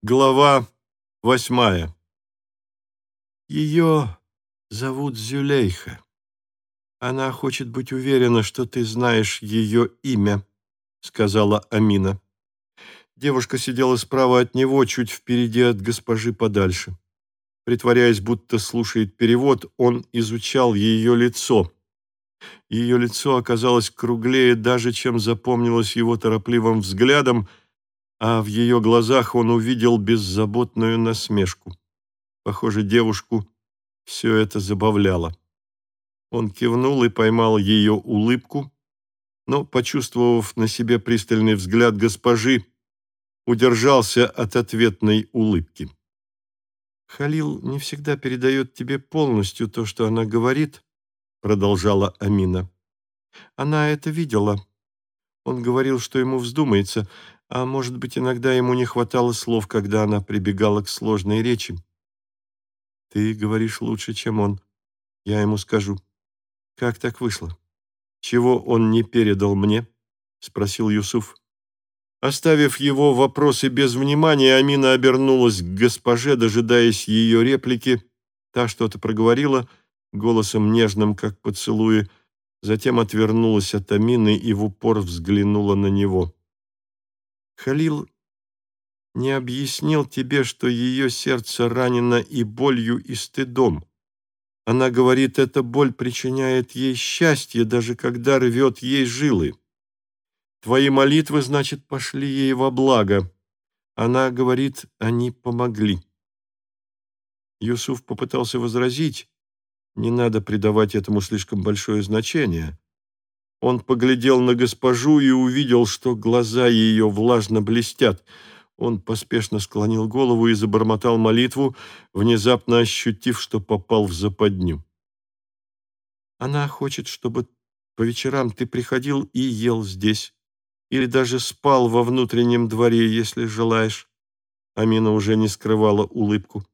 Глава восьмая. Ее зовут Зюлейха. Она хочет быть уверена, что ты знаешь ее имя, сказала Амина. Девушка сидела справа от него, чуть впереди от госпожи подальше. Притворяясь, будто слушает перевод, он изучал ее лицо. Ее лицо оказалось круглее даже, чем запомнилось его торопливым взглядом, а в ее глазах он увидел беззаботную насмешку. Похоже, девушку все это забавляло. Он кивнул и поймал ее улыбку, но, почувствовав на себе пристальный взгляд госпожи, удержался от ответной улыбки. «Халил не всегда передает тебе полностью то, что она говорит», продолжала Амина. «Она это видела. Он говорил, что ему вздумается, а может быть, иногда ему не хватало слов, когда она прибегала к сложной речи. Ты говоришь лучше, чем он. Я ему скажу. Как так вышло? Чего он не передал мне? Спросил Юсуф. Оставив его вопросы без внимания, Амина обернулась к госпоже, дожидаясь ее реплики. Та что-то проговорила, голосом нежным, как поцелуи, затем отвернулась от Амины и в упор взглянула на него. Халил не объяснил тебе, что ее сердце ранено и болью, и стыдом. Она говорит, эта боль причиняет ей счастье, даже когда рвет ей жилы. Твои молитвы, значит, пошли ей во благо. Она говорит, они помогли. Юсуф попытался возразить, не надо придавать этому слишком большое значение. Он поглядел на госпожу и увидел, что глаза ее влажно блестят. Он поспешно склонил голову и забормотал молитву, внезапно ощутив, что попал в западню. «Она хочет, чтобы по вечерам ты приходил и ел здесь, или даже спал во внутреннем дворе, если желаешь». Амина уже не скрывала улыбку.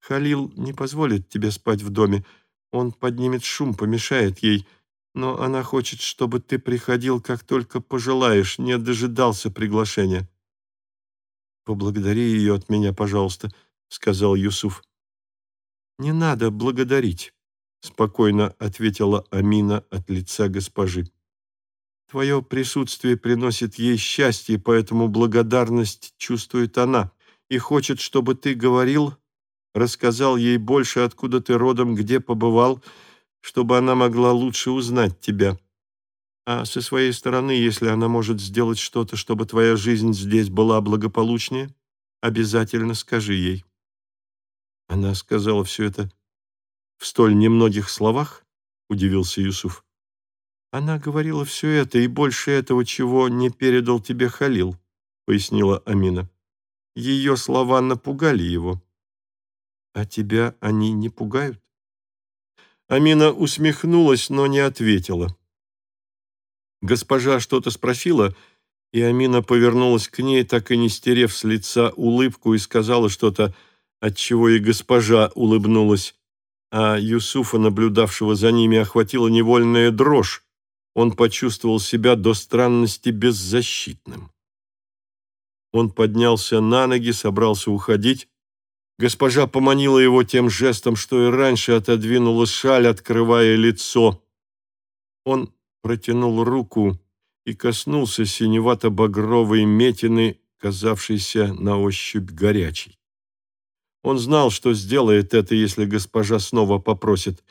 «Халил не позволит тебе спать в доме. Он поднимет шум, помешает ей» но она хочет, чтобы ты приходил, как только пожелаешь, не дожидался приглашения». «Поблагодари ее от меня, пожалуйста», — сказал Юсуф. «Не надо благодарить», — спокойно ответила Амина от лица госпожи. «Твое присутствие приносит ей счастье, поэтому благодарность чувствует она и хочет, чтобы ты говорил, рассказал ей больше, откуда ты родом, где побывал, — чтобы она могла лучше узнать тебя. А со своей стороны, если она может сделать что-то, чтобы твоя жизнь здесь была благополучнее, обязательно скажи ей». Она сказала все это в столь немногих словах, удивился Юсуф. Она говорила все это и больше этого, чего не передал тебе Халил, пояснила Амина. Ее слова напугали его. А тебя они не пугают? Амина усмехнулась, но не ответила. Госпожа что-то спросила, и Амина повернулась к ней, так и не стерев с лица улыбку, и сказала что-то, отчего и госпожа улыбнулась, а Юсуфа, наблюдавшего за ними, охватила невольная дрожь. Он почувствовал себя до странности беззащитным. Он поднялся на ноги, собрался уходить, Госпожа поманила его тем жестом, что и раньше отодвинула шаль, открывая лицо. Он протянул руку и коснулся синевато-багровой метины, казавшейся на ощупь горячей. Он знал, что сделает это, если госпожа снова попросит.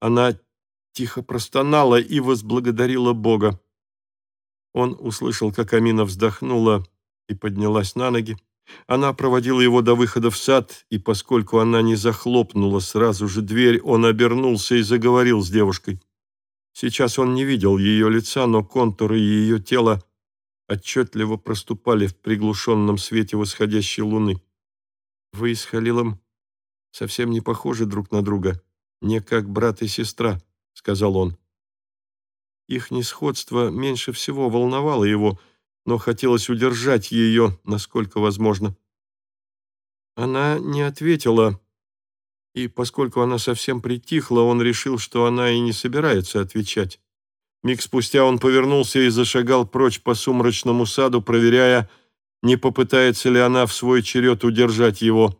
Она тихо простонала и возблагодарила Бога. Он услышал, как Амина вздохнула и поднялась на ноги. Она проводила его до выхода в сад, и поскольку она не захлопнула сразу же дверь, он обернулся и заговорил с девушкой. Сейчас он не видел ее лица, но контуры ее тела отчетливо проступали в приглушенном свете восходящей луны. «Вы с Халилом совсем не похожи друг на друга, не как брат и сестра», — сказал он. Их несходство меньше всего волновало его, — но хотелось удержать ее, насколько возможно. Она не ответила, и поскольку она совсем притихла, он решил, что она и не собирается отвечать. Миг спустя он повернулся и зашагал прочь по сумрачному саду, проверяя, не попытается ли она в свой черед удержать его.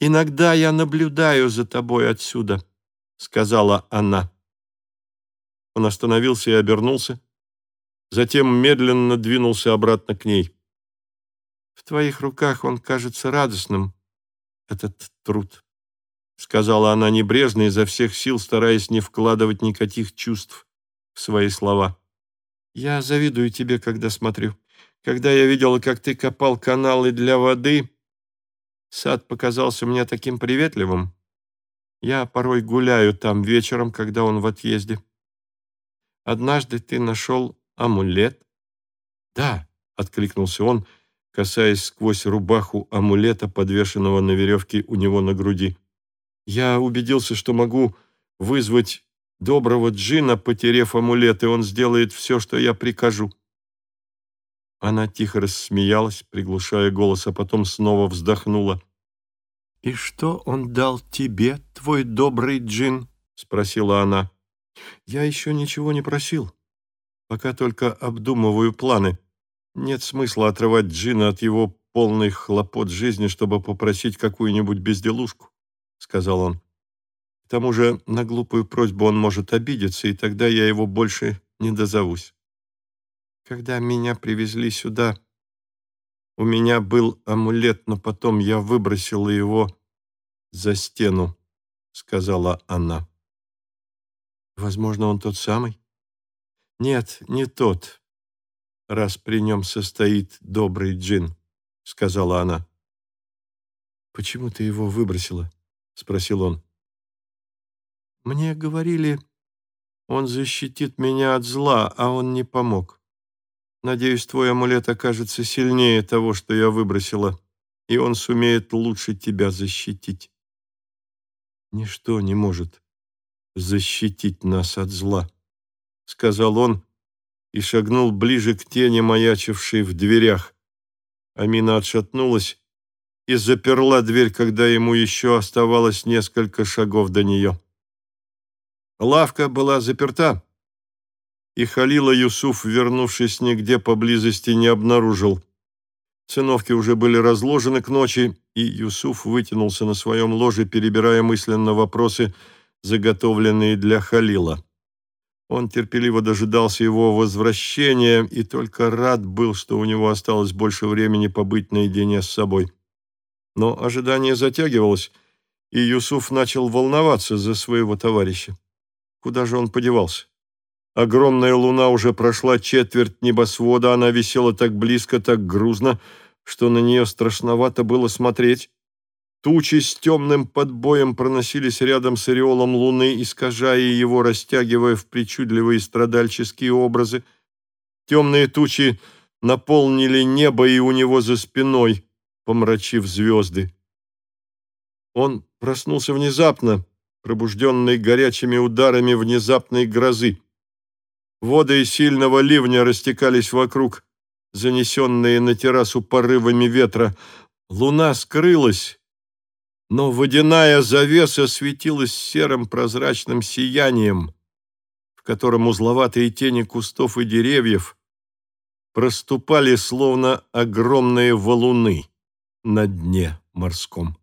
«Иногда я наблюдаю за тобой отсюда», — сказала она. Он остановился и обернулся, затем медленно двинулся обратно к ней. «В твоих руках он кажется радостным, этот труд», — сказала она небрежно, изо всех сил стараясь не вкладывать никаких чувств в свои слова. «Я завидую тебе, когда смотрю. Когда я видела, как ты копал каналы для воды, сад показался мне таким приветливым. Я порой гуляю там вечером, когда он в отъезде. Однажды ты нашел амулет?» «Да», — откликнулся он, касаясь сквозь рубаху амулета, подвешенного на веревке у него на груди. «Я убедился, что могу вызвать доброго джина, потерев амулет, и он сделает все, что я прикажу». Она тихо рассмеялась, приглушая голос, а потом снова вздохнула. «И что он дал тебе, твой добрый джин?» — спросила она. «Я еще ничего не просил. Пока только обдумываю планы. Нет смысла отрывать джина от его полных хлопот жизни, чтобы попросить какую-нибудь безделушку», — сказал он. К тому же на глупую просьбу он может обидеться, и тогда я его больше не дозовусь. Когда меня привезли сюда, у меня был амулет, но потом я выбросила его за стену, сказала она. Возможно, он тот самый? Нет, не тот, раз при нем состоит добрый джин, сказала она. Почему ты его выбросила? спросил он. Мне говорили, он защитит меня от зла, а он не помог. Надеюсь, твой амулет окажется сильнее того, что я выбросила, и он сумеет лучше тебя защитить. Ничто не может защитить нас от зла, сказал он и шагнул ближе к тени, маячившей в дверях. Амина отшатнулась и заперла дверь, когда ему еще оставалось несколько шагов до нее. Лавка была заперта, и Халила Юсуф, вернувшись нигде поблизости, не обнаружил. Циновки уже были разложены к ночи, и Юсуф вытянулся на своем ложе, перебирая мысленно вопросы, заготовленные для Халила. Он терпеливо дожидался его возвращения и только рад был, что у него осталось больше времени побыть наедине с собой. Но ожидание затягивалось, и Юсуф начал волноваться за своего товарища. Куда же он подевался? Огромная луна уже прошла четверть небосвода, она висела так близко, так грузно, что на нее страшновато было смотреть. Тучи с темным подбоем проносились рядом с ореолом луны, искажая его, растягивая в причудливые страдальческие образы. Темные тучи наполнили небо и у него за спиной, помрачив звезды. Он проснулся внезапно, пробужденный горячими ударами внезапной грозы. Воды сильного ливня растекались вокруг, занесенные на террасу порывами ветра. Луна скрылась, но водяная завеса светилась серым прозрачным сиянием, в котором узловатые тени кустов и деревьев проступали, словно огромные валуны на дне морском.